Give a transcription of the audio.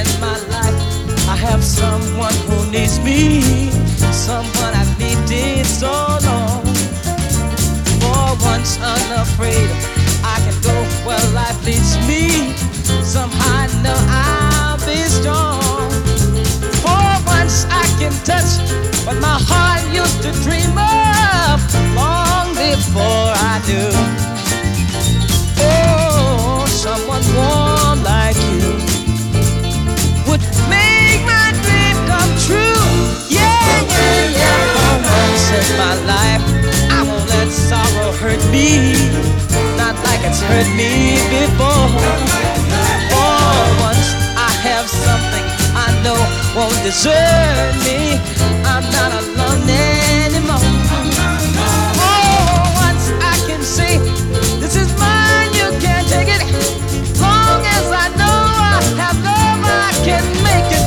in my life. I have someone who needs me, someone I've needed so long. For once unafraid, I can go where life leads me. Somehow I know I. hurt me. Not like it's hurt me before. For once, I have something I know won't desert me. I'm not alone anymore. For once, I can say, This is mine, you can't take it. Long as I know I have love, I can make it.